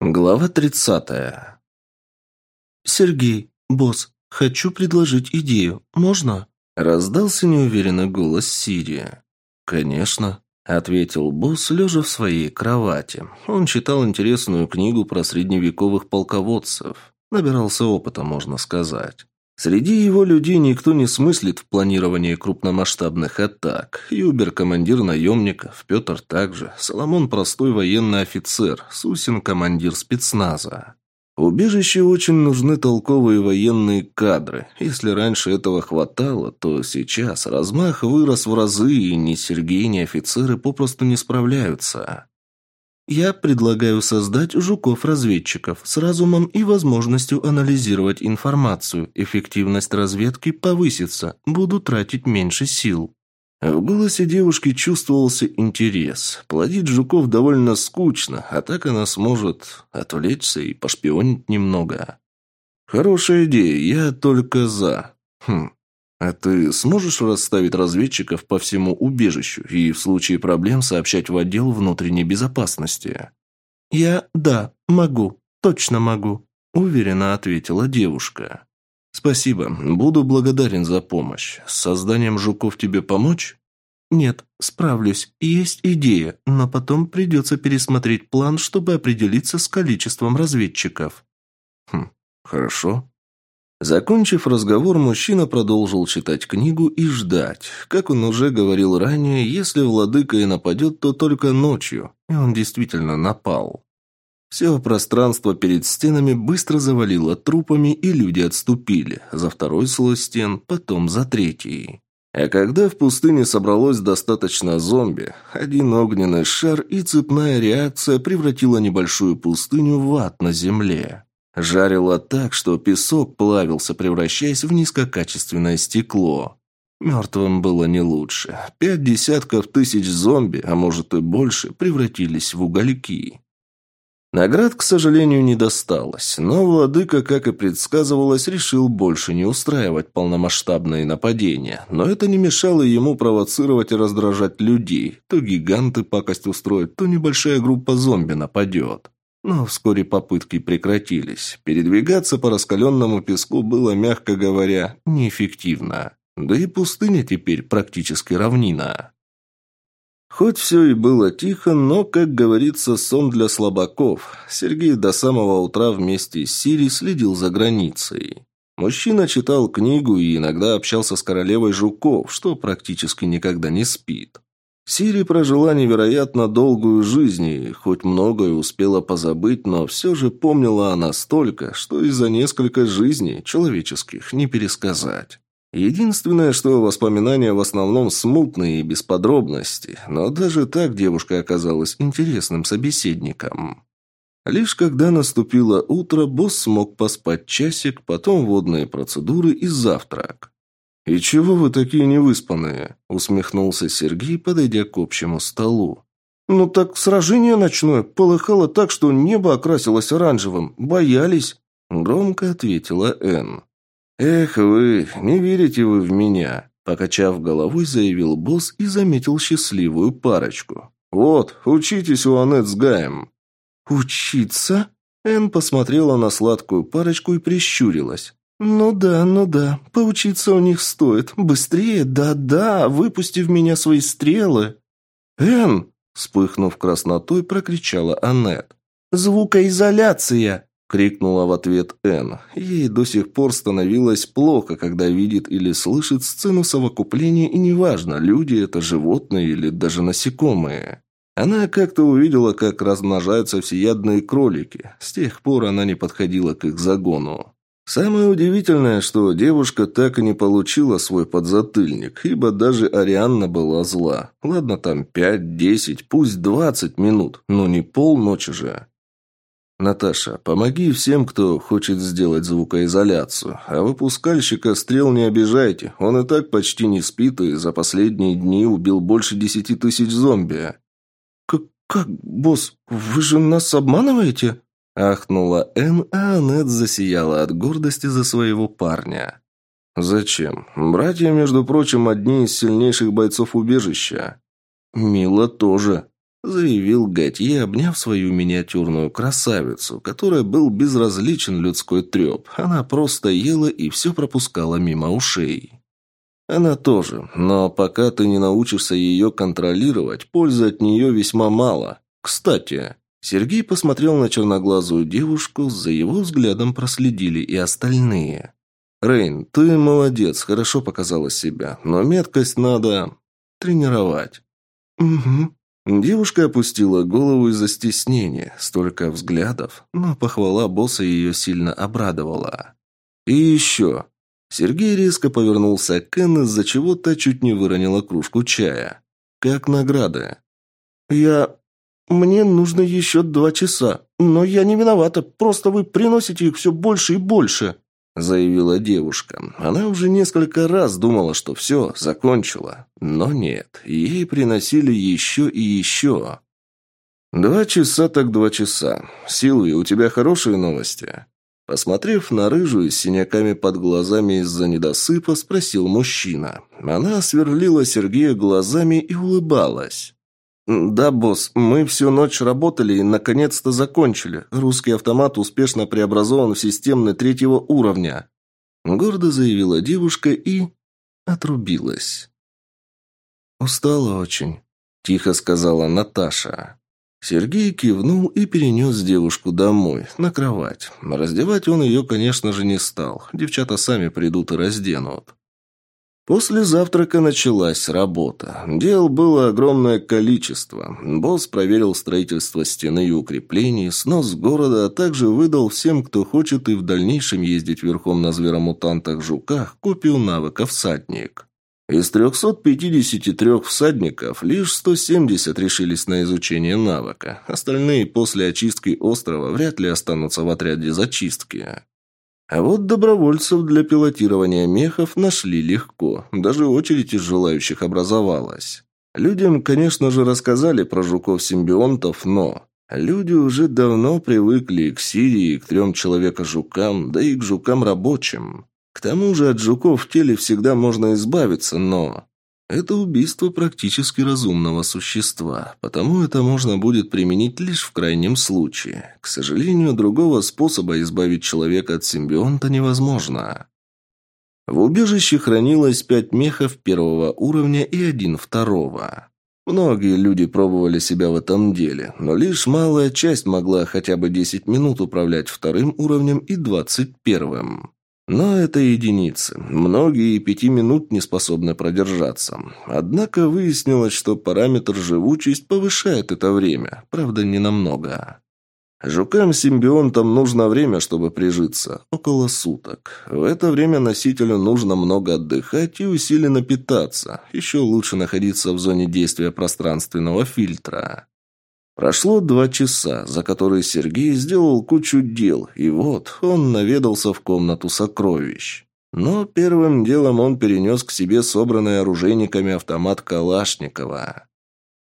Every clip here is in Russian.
Глава тридцатая. «Сергей, босс, хочу предложить идею. Можно?» Раздался неуверенный голос Сирия. «Конечно», — ответил босс, лежа в своей кровати. Он читал интересную книгу про средневековых полководцев. Набирался опыта, можно сказать. Среди его людей никто не смыслит в планировании крупномасштабных атак. Юбер – командир наемников, Петр также, Соломон – простой военный офицер, Сусин – командир спецназа. Убежище очень нужны толковые военные кадры. Если раньше этого хватало, то сейчас размах вырос в разы, и ни Сергей, ни офицеры попросту не справляются. Я предлагаю создать жуков-разведчиков с разумом и возможностью анализировать информацию. Эффективность разведки повысится, буду тратить меньше сил. В голосе девушки чувствовался интерес. Плодить жуков довольно скучно, а так она сможет отвлечься и пошпионить немного. Хорошая идея, я только за. Хм, «А ты сможешь расставить разведчиков по всему убежищу и в случае проблем сообщать в отдел внутренней безопасности?» «Я, да, могу, точно могу», – уверенно ответила девушка. «Спасибо, буду благодарен за помощь. С созданием жуков тебе помочь?» «Нет, справлюсь. Есть идея, но потом придется пересмотреть план, чтобы определиться с количеством разведчиков». «Хм, хорошо. Закончив разговор, мужчина продолжил читать книгу и ждать. Как он уже говорил ранее, если владыка и нападет, то только ночью. И он действительно напал. Все пространство перед стенами быстро завалило трупами, и люди отступили. За второй слой стен, потом за третий. А когда в пустыне собралось достаточно зомби, один огненный шар и цепная реакция превратила небольшую пустыню в ад на земле. Жарило так, что песок плавился, превращаясь в низкокачественное стекло. Мертвым было не лучше. Пять десятков тысяч зомби, а может и больше, превратились в угольки. Наград, к сожалению, не досталось, но владыка, как и предсказывалось, решил больше не устраивать полномасштабные нападения, но это не мешало ему провоцировать и раздражать людей. То гиганты пакость устроят, то небольшая группа зомби нападет. Но вскоре попытки прекратились. Передвигаться по раскаленному песку было, мягко говоря, неэффективно. Да и пустыня теперь практически равнина. Хоть все и было тихо, но, как говорится, сон для слабаков. Сергей до самого утра вместе с Сири следил за границей. Мужчина читал книгу и иногда общался с королевой жуков, что практически никогда не спит. Сири прожила невероятно долгую жизнь и хоть многое успела позабыть, но все же помнила она столько, что и за несколько жизней человеческих не пересказать. Единственное, что воспоминания в основном смутные и без подробностей, но даже так девушка оказалась интересным собеседником. Лишь когда наступило утро, босс смог поспать часик, потом водные процедуры и завтрак. «И чего вы такие невыспанные?» – усмехнулся Сергей, подойдя к общему столу. «Ну так сражение ночное полыхало так, что небо окрасилось оранжевым. Боялись?» – громко ответила Энн. «Эх вы, не верите вы в меня!» – покачав головой, заявил босс и заметил счастливую парочку. «Вот, учитесь у Анет с Гаем». «Учиться?» Энн посмотрела на сладкую парочку и прищурилась. «Ну да, ну да, поучиться у них стоит. Быстрее, да-да, выпусти в меня свои стрелы!» «Энн!» – вспыхнув краснотой, прокричала Аннет. «Звукоизоляция!» – крикнула в ответ Энн. Ей до сих пор становилось плохо, когда видит или слышит сцену совокупления, и неважно, люди это животные или даже насекомые. Она как-то увидела, как размножаются всеядные кролики. С тех пор она не подходила к их загону. Самое удивительное, что девушка так и не получила свой подзатыльник, ибо даже Арианна была зла. Ладно там пять, десять, пусть двадцать минут, но не полночи же. «Наташа, помоги всем, кто хочет сделать звукоизоляцию, а выпускальщика стрел не обижайте, он и так почти не спит и за последние дни убил больше десяти тысяч зомби». «Как, как, босс, вы же нас обманываете?» Ахнула Энн, а Аннет засияла от гордости за своего парня. «Зачем? Братья, между прочим, одни из сильнейших бойцов убежища. Мила тоже». — заявил Готье, обняв свою миниатюрную красавицу, которая был безразличен людской треп. Она просто ела и все пропускала мимо ушей. Она тоже, но пока ты не научишься ее контролировать, пользы от нее весьма мало. Кстати, Сергей посмотрел на черноглазую девушку, за его взглядом проследили и остальные. «Рейн, ты молодец, хорошо показала себя, но меткость надо тренировать». «Угу». Девушка опустила голову из-за стеснения, столько взглядов, но похвала босса ее сильно обрадовала. «И еще, Сергей резко повернулся к Энн, из-за чего та чуть не выронила кружку чая. «Как награды?» «Я... Мне нужно еще два часа, но я не виновата, просто вы приносите их все больше и больше», заявила девушка. Она уже несколько раз думала, что все, закончила. Но нет, ей приносили еще и еще. «Два часа так два часа. Силви, у тебя хорошие новости?» Посмотрев на рыжую с синяками под глазами из-за недосыпа, спросил мужчина. Она сверлила Сергея глазами и улыбалась. «Да, босс, мы всю ночь работали и наконец-то закончили. Русский автомат успешно преобразован в системный третьего уровня», гордо заявила девушка и... отрубилась. «Устала очень», – тихо сказала Наташа. Сергей кивнул и перенес девушку домой, на кровать. Раздевать он ее, конечно же, не стал. Девчата сами придут и разденут. После завтрака началась работа. Дел было огромное количество. Босс проверил строительство стены и укреплений, снос города, а также выдал всем, кто хочет и в дальнейшем ездить верхом на зверомутантах-жуках, копию навыка «Всадник». Из 353 всадников лишь 170 решились на изучение навыка. Остальные после очистки острова вряд ли останутся в отряде зачистки. А вот добровольцев для пилотирования мехов нашли легко. Даже очередь из желающих образовалась. Людям, конечно же, рассказали про жуков-симбионтов, но... Люди уже давно привыкли к Сирии, к трем человека-жукам, да и к жукам-рабочим. К тому же от жуков в теле всегда можно избавиться, но... Это убийство практически разумного существа, потому это можно будет применить лишь в крайнем случае. К сожалению, другого способа избавить человека от симбионта невозможно. В убежище хранилось пять мехов первого уровня и один второго. Многие люди пробовали себя в этом деле, но лишь малая часть могла хотя бы 10 минут управлять вторым уровнем и двадцать первым. Но это единицы. Многие и пяти минут не способны продержаться. Однако выяснилось, что параметр живучесть повышает это время. Правда, не намного. Жукам-симбионтам нужно время, чтобы прижиться. Около суток. В это время носителю нужно много отдыхать и усиленно питаться. Еще лучше находиться в зоне действия пространственного фильтра. Прошло два часа, за которые Сергей сделал кучу дел, и вот он наведался в комнату сокровищ. Но первым делом он перенес к себе собранный оружейниками автомат Калашникова.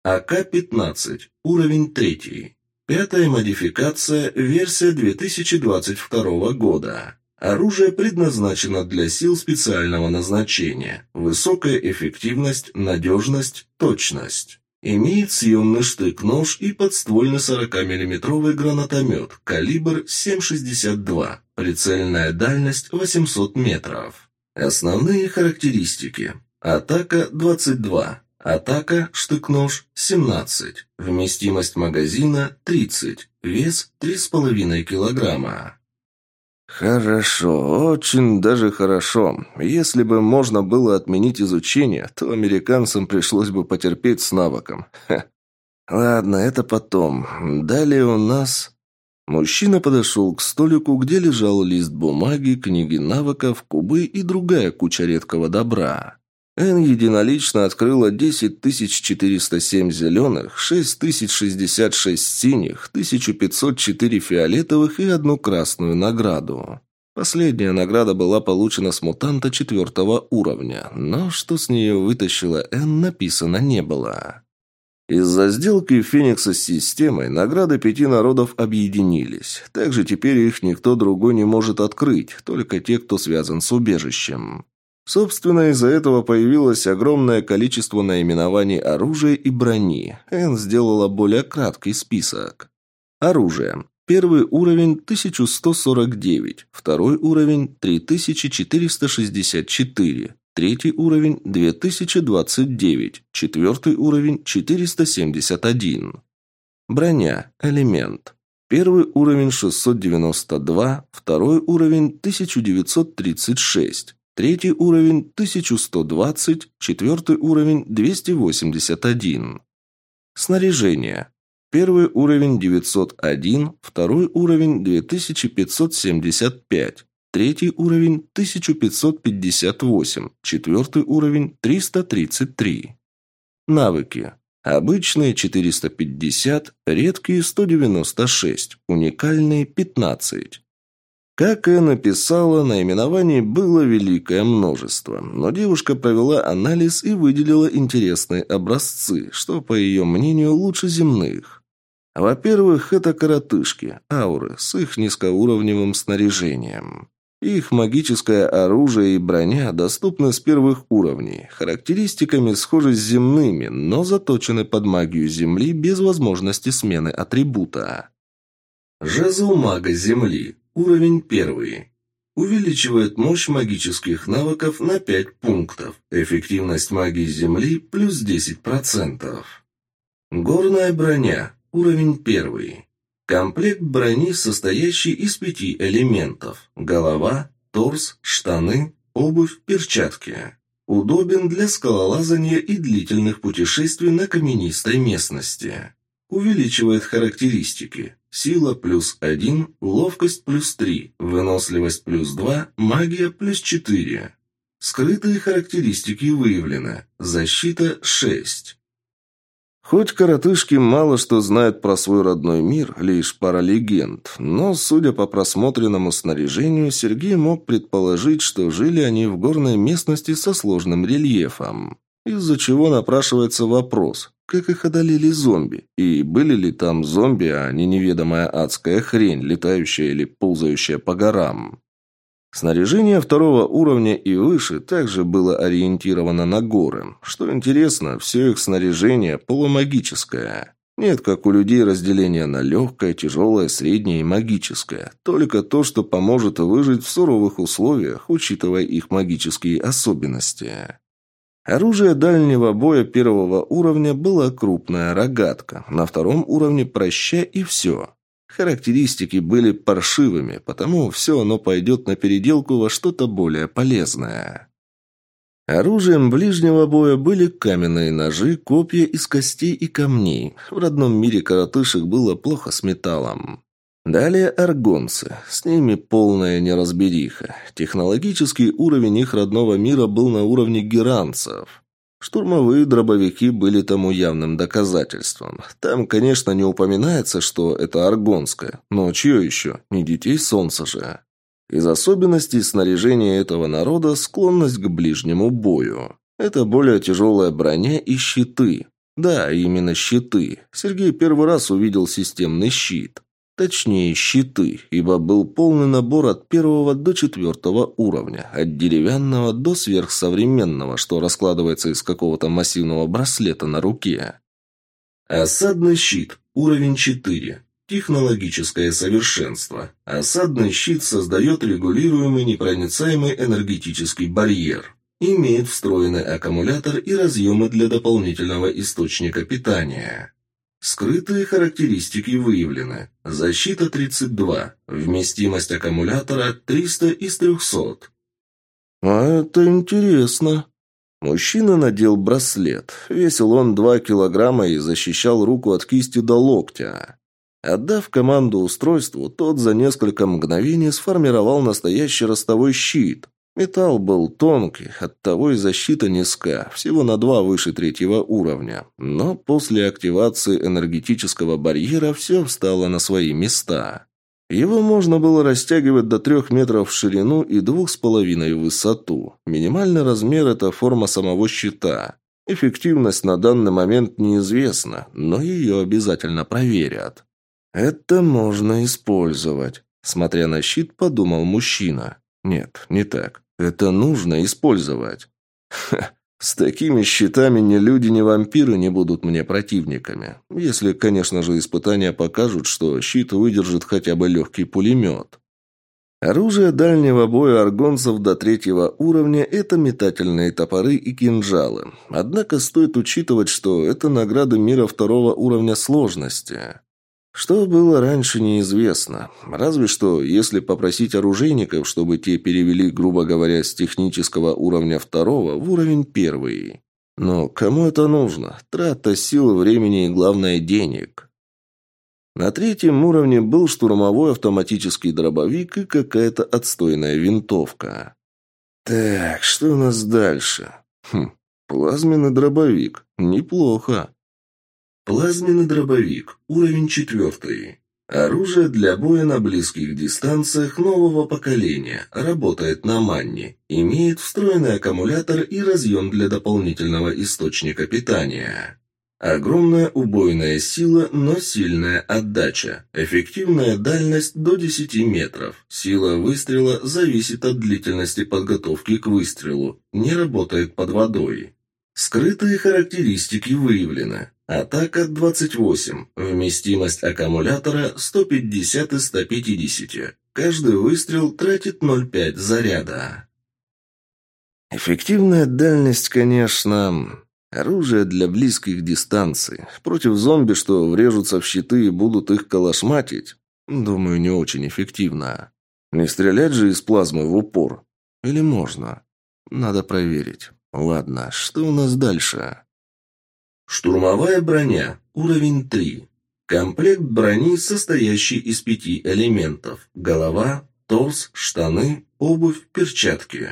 АК-15. Уровень третий. Пятая модификация, версия 2022 года. Оружие предназначено для сил специального назначения. Высокая эффективность, надежность, точность. Имеет съемный штык-нож и подствольный 40-мм гранатомет, калибр 7,62, прицельная дальность 800 метров. Основные характеристики. Атака 22, атака штык-нож 17, вместимость магазина 30, вес 3,5 килограмма. Хорошо, очень даже хорошо. Если бы можно было отменить изучение, то американцам пришлось бы потерпеть с навыком. Ха. Ладно, это потом. Далее у нас... Мужчина подошел к столику, где лежал лист бумаги, книги навыков, кубы и другая куча редкого добра. Эн единолично открыла 10407 зеленых, 6066 синих, 1504 фиолетовых и одну красную награду. Последняя награда была получена с мутанта четвертого уровня, но что с нее вытащила Эн, написано не было. Из-за сделки Феникса с системой награды пяти народов объединились. Также теперь их никто другой не может открыть, только те, кто связан с убежищем. Собственно, из-за этого появилось огромное количество наименований оружия и брони. Эн сделала более краткий список. Оружие. Первый уровень 1149, второй уровень 3464, третий уровень 2029, четвертый уровень 471. Броня. Элемент. Первый уровень 692, второй уровень 1936, третий уровень 1120, четвертый уровень 281. Снаряжение. Первый уровень 901, второй уровень 2575, третий уровень 1558, четвертый уровень 333. Навыки. Обычные 450, редкие 196, уникальные 15. Как и написала, наименований было великое множество, но девушка провела анализ и выделила интересные образцы, что, по ее мнению, лучше земных. Во-первых, это коротышки, ауры, с их низкоуровневым снаряжением. Их магическое оружие и броня доступны с первых уровней, характеристиками схожи с земными, но заточены под магию Земли без возможности смены атрибута. Жезл мага Земли. Уровень первый. Увеличивает мощь магических навыков на 5 пунктов. Эффективность магии Земли плюс 10%. Горная броня. Уровень первый. Комплект брони, состоящий из пяти элементов. Голова, торс, штаны, обувь, перчатки. Удобен для скалолазания и длительных путешествий на каменистой местности. Увеличивает характеристики. Сила плюс 1, ловкость плюс 3, выносливость плюс 2, магия плюс 4. Скрытые характеристики выявлены. Защита 6. Хоть коротышки мало что знают про свой родной мир, лишь пара легенд, но, судя по просмотренному снаряжению, Сергей мог предположить, что жили они в горной местности со сложным рельефом. Из-за чего напрашивается вопрос, как их одолели зомби, и были ли там зомби, а не неведомая адская хрень, летающая или ползающая по горам. Снаряжение второго уровня и выше также было ориентировано на горы. Что интересно, все их снаряжение полумагическое. Нет, как у людей, разделения на легкое, тяжелое, среднее и магическое. Только то, что поможет выжить в суровых условиях, учитывая их магические особенности. Оружие дальнего боя первого уровня была крупная рогатка, на втором уровне проща и все. Характеристики были паршивыми, потому все оно пойдет на переделку во что-то более полезное. Оружием ближнего боя были каменные ножи, копья из костей и камней. В родном мире коротышек было плохо с металлом. Далее аргонцы. С ними полная неразбериха. Технологический уровень их родного мира был на уровне геранцев. Штурмовые дробовики были тому явным доказательством. Там, конечно, не упоминается, что это аргонское, но чье еще? Не детей солнца же. Из особенностей снаряжения этого народа склонность к ближнему бою. Это более тяжелая броня и щиты. Да, именно щиты. Сергей первый раз увидел системный щит. Точнее, щиты, ибо был полный набор от первого до четвертого уровня, от деревянного до сверхсовременного, что раскладывается из какого-то массивного браслета на руке. Осадный щит, уровень 4. Технологическое совершенство. Осадный щит создает регулируемый непроницаемый энергетический барьер. Имеет встроенный аккумулятор и разъемы для дополнительного источника питания. Скрытые характеристики выявлены. Защита 32. Вместимость аккумулятора 300 из 300. А это интересно. Мужчина надел браслет. Весил он 2 килограмма и защищал руку от кисти до локтя. Отдав команду устройству, тот за несколько мгновений сформировал настоящий ростовой щит. Металл был тонкий, оттого и защита низка, всего на два выше третьего уровня. Но после активации энергетического барьера все встало на свои места. Его можно было растягивать до трех метров в ширину и двух с половиной в высоту. Минимальный размер – это форма самого щита. Эффективность на данный момент неизвестна, но ее обязательно проверят. «Это можно использовать», – смотря на щит, подумал мужчина. «Нет, не так. Это нужно использовать. Ха, с такими щитами ни люди, ни вампиры не будут мне противниками. Если, конечно же, испытания покажут, что щит выдержит хотя бы легкий пулемет. Оружие дальнего боя аргонцев до третьего уровня – это метательные топоры и кинжалы. Однако стоит учитывать, что это награды мира второго уровня сложности. Что было раньше, неизвестно. Разве что, если попросить оружейников, чтобы те перевели, грубо говоря, с технического уровня второго в уровень первый. Но кому это нужно? Трата сил, времени и, главное, денег. На третьем уровне был штурмовой автоматический дробовик и какая-то отстойная винтовка. Так, что у нас дальше? Хм, плазменный дробовик. Неплохо. Плазменный дробовик. Уровень четвертый. Оружие для боя на близких дистанциях нового поколения. Работает на манне. Имеет встроенный аккумулятор и разъем для дополнительного источника питания. Огромная убойная сила, но сильная отдача. Эффективная дальность до 10 метров. Сила выстрела зависит от длительности подготовки к выстрелу. Не работает под водой. Скрытые характеристики выявлены. Атака 28. Вместимость аккумулятора 150 из 150. Каждый выстрел тратит 0,5 заряда. Эффективная дальность, конечно, оружие для близких дистанций. Против зомби, что врежутся в щиты и будут их калашматить, думаю, не очень эффективно. Не стрелять же из плазмы в упор. Или можно? Надо проверить. Ладно, что у нас дальше? Штурмовая броня. Уровень 3. Комплект брони, состоящий из пяти элементов. Голова, торс, штаны, обувь, перчатки.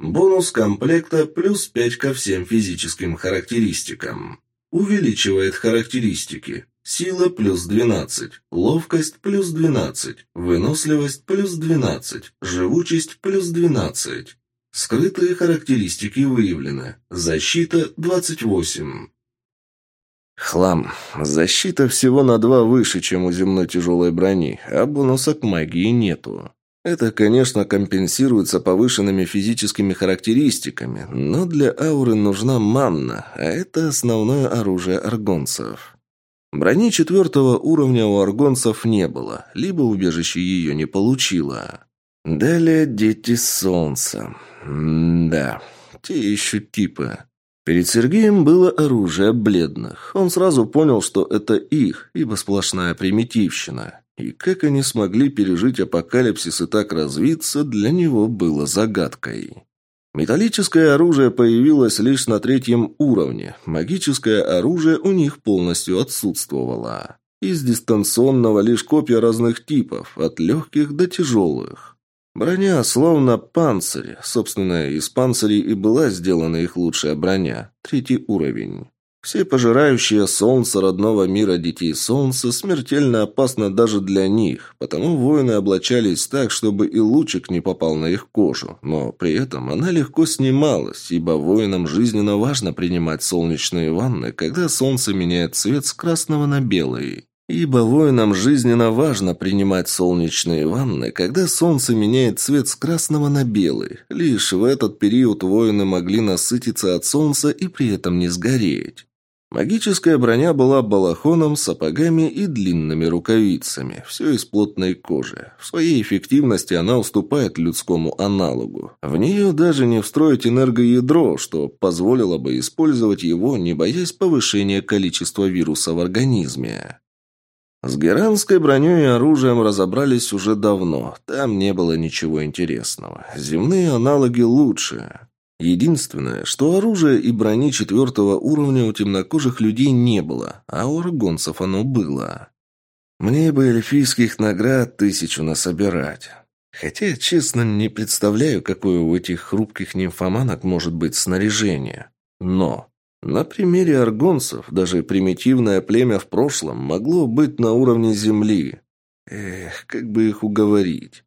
Бонус комплекта плюс 5 ко всем физическим характеристикам. Увеличивает характеристики. Сила плюс 12, ловкость плюс 12, выносливость плюс 12, живучесть плюс 12. Скрытые характеристики выявлены. Защита 28. Хлам. Защита всего на два выше, чем у земной тяжелой брони, а бонуса к магии нету. Это, конечно, компенсируется повышенными физическими характеристиками, но для ауры нужна манна, а это основное оружие аргонцев. Брони четвертого уровня у аргонцев не было, либо убежище ее не получило. Далее дети солнца. М да, те еще типы. Перед Сергеем было оружие бледных. Он сразу понял, что это их, ибо сплошная примитивщина. И как они смогли пережить апокалипсис и так развиться, для него было загадкой. Металлическое оружие появилось лишь на третьем уровне. Магическое оружие у них полностью отсутствовало. Из дистанционного лишь копия разных типов, от легких до тяжелых. Броня словно панцирь. Собственно, из панцирей и была сделана их лучшая броня. Третий уровень. Все пожирающие солнце родного мира детей солнца смертельно опасно даже для них, потому воины облачались так, чтобы и лучик не попал на их кожу, но при этом она легко снималась, ибо воинам жизненно важно принимать солнечные ванны, когда солнце меняет цвет с красного на белый. Ибо воинам жизненно важно принимать солнечные ванны, когда солнце меняет цвет с красного на белый. Лишь в этот период воины могли насытиться от солнца и при этом не сгореть. Магическая броня была балахоном, сапогами и длинными рукавицами. Все из плотной кожи. В своей эффективности она уступает людскому аналогу. В нее даже не встроить энергоядро, что позволило бы использовать его, не боясь повышения количества вируса в организме. С геранской броней и оружием разобрались уже давно. Там не было ничего интересного. Земные аналоги лучше. Единственное, что оружия и брони четвертого уровня у темнокожих людей не было, а у аргонцев оно было. Мне бы эльфийских наград тысячу насобирать. Хотя, честно, не представляю, какое у этих хрупких нимфоманок может быть снаряжение. Но на примере аргонцев даже примитивное племя в прошлом могло быть на уровне земли. Эх, как бы их уговорить.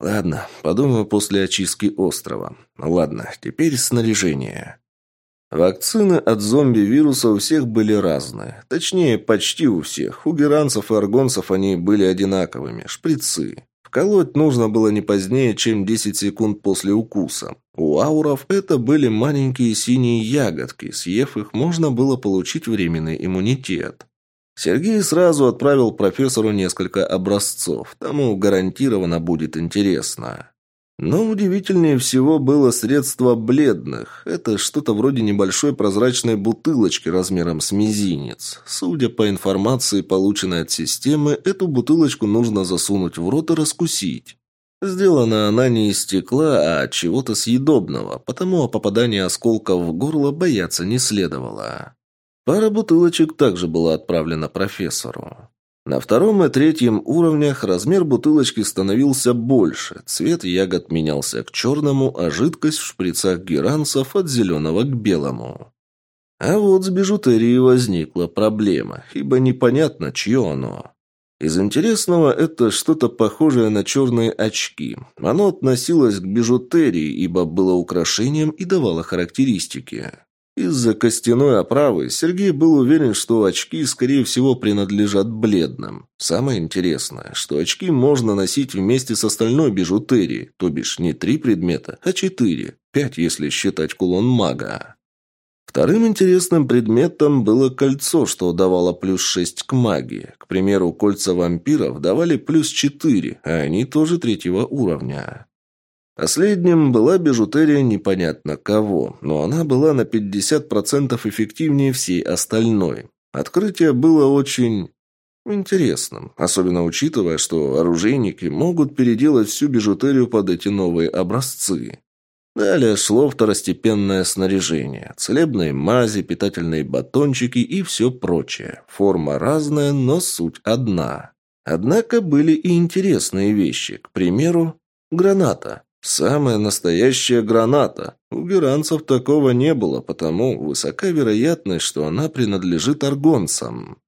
Ладно, подумаю после очистки острова. Ладно, теперь снаряжение. Вакцины от зомби-вируса у всех были разные. Точнее, почти у всех. У геранцев и аргонцев они были одинаковыми. Шприцы. Вколоть нужно было не позднее, чем 10 секунд после укуса. У ауров это были маленькие синие ягодки. Съев их, можно было получить временный иммунитет. Сергей сразу отправил профессору несколько образцов. Тому гарантированно будет интересно. Но удивительнее всего было средство бледных. Это что-то вроде небольшой прозрачной бутылочки размером с мизинец. Судя по информации, полученной от системы, эту бутылочку нужно засунуть в рот и раскусить. Сделана она не из стекла, а от чего-то съедобного, потому о попадании осколков в горло бояться не следовало. Пара бутылочек также была отправлена профессору. На втором и третьем уровнях размер бутылочки становился больше, цвет ягод менялся к черному, а жидкость в шприцах геранцев от зеленого к белому. А вот с бижутерией возникла проблема, ибо непонятно, чье оно. Из интересного это что-то похожее на черные очки. Оно относилось к бижутерии, ибо было украшением и давало характеристики. Из-за костяной оправы Сергей был уверен, что очки, скорее всего, принадлежат бледным. Самое интересное, что очки можно носить вместе с остальной бижутерией, то бишь не три предмета, а четыре, пять, если считать кулон мага. Вторым интересным предметом было кольцо, что давало плюс шесть к магии. К примеру, кольца вампиров давали плюс четыре, а они тоже третьего уровня. Последним была бижутерия непонятно кого, но она была на 50% эффективнее всей остальной. Открытие было очень интересным, особенно учитывая, что оружейники могут переделать всю бижутерию под эти новые образцы. Далее шло второстепенное снаряжение, целебные мази, питательные батончики и все прочее. Форма разная, но суть одна. Однако были и интересные вещи, к примеру, граната. Самая настоящая граната. У геранцев такого не было, потому высока вероятность, что она принадлежит аргонцам.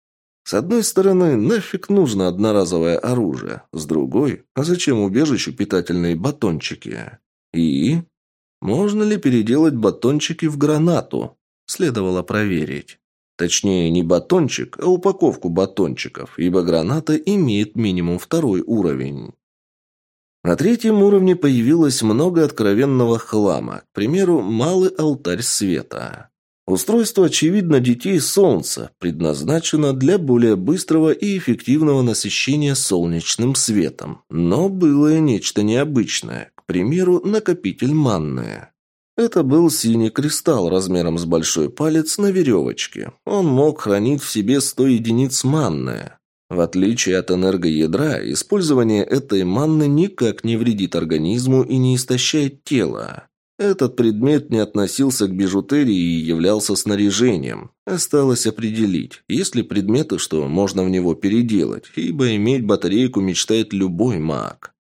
С одной стороны, нафиг нужно одноразовое оружие. С другой, а зачем убежищу питательные батончики? И можно ли переделать батончики в гранату? Следовало проверить. Точнее, не батончик, а упаковку батончиков, ибо граната имеет минимум второй уровень. На третьем уровне появилось много откровенного хлама, к примеру, малый алтарь света. Устройство, очевидно, детей Солнца, предназначено для более быстрого и эффективного насыщения солнечным светом. Но было и нечто необычное, к примеру, накопитель манны. Это был синий кристалл размером с большой палец на веревочке. Он мог хранить в себе 100 единиц манны. В отличие от энергоядра, использование этой манны никак не вредит организму и не истощает тело. Этот предмет не относился к бижутерии и являлся снаряжением. Осталось определить, есть ли предметы, что можно в него переделать, ибо иметь батарейку мечтает любой маг.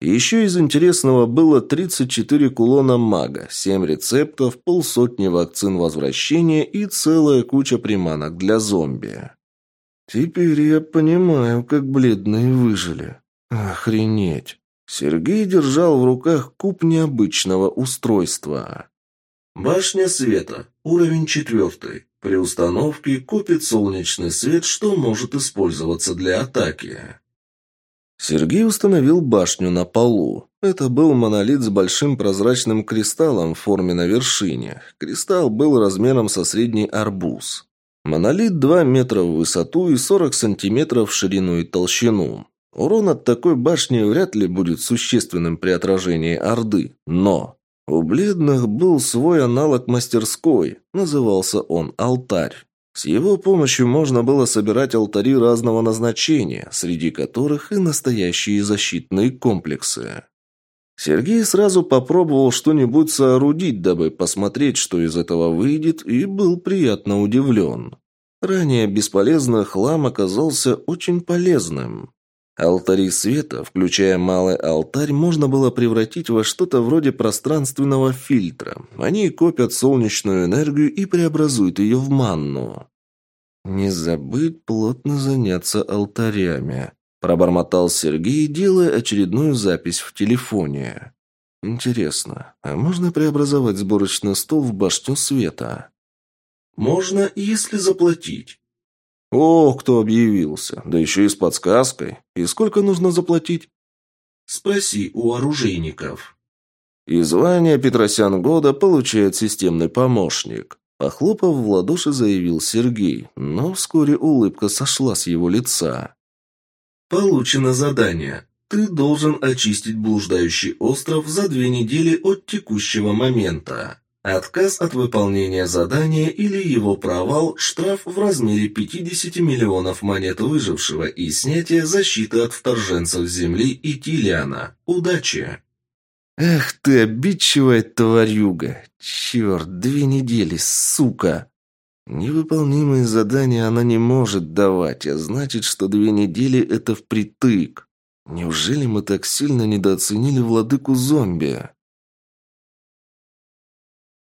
Еще из интересного было 34 кулона мага, 7 рецептов, полсотни вакцин возвращения и целая куча приманок для зомби. Теперь я понимаю, как бледные выжили. Охренеть. Сергей держал в руках куб необычного устройства. Башня света. Уровень четвертый. При установке купит солнечный свет, что может использоваться для атаки. Сергей установил башню на полу. Это был монолит с большим прозрачным кристаллом в форме на вершине. Кристалл был размером со средний арбуз. Монолит 2 метра в высоту и 40 сантиметров в ширину и толщину. Урон от такой башни вряд ли будет существенным при отражении Орды, но... У бледных был свой аналог мастерской, назывался он «Алтарь». С его помощью можно было собирать алтари разного назначения, среди которых и настоящие защитные комплексы. Сергей сразу попробовал что-нибудь соорудить, дабы посмотреть, что из этого выйдет, и был приятно удивлен. Ранее бесполезный хлам оказался очень полезным. Алтари света, включая малый алтарь, можно было превратить во что-то вроде пространственного фильтра. Они копят солнечную энергию и преобразуют ее в манну. Не забыть плотно заняться алтарями. Пробормотал Сергей, делая очередную запись в телефоне. «Интересно, а можно преобразовать сборочный стол в башню света?» «Можно, если заплатить». «О, кто объявился! Да еще и с подсказкой. И сколько нужно заплатить?» Спроси у оружейников». И звание Петросян года получает системный помощник. Похлопав в ладоши, заявил Сергей, но вскоре улыбка сошла с его лица. «Получено задание. Ты должен очистить блуждающий остров за две недели от текущего момента. Отказ от выполнения задания или его провал – штраф в размере 50 миллионов монет выжившего и снятие защиты от вторженцев Земли и Тилиана. Удачи!» «Эх ты, обидчивая тварюга! Черт, две недели, сука!» Невыполнимые задания она не может давать, а значит, что две недели – это впритык. Неужели мы так сильно недооценили владыку зомби?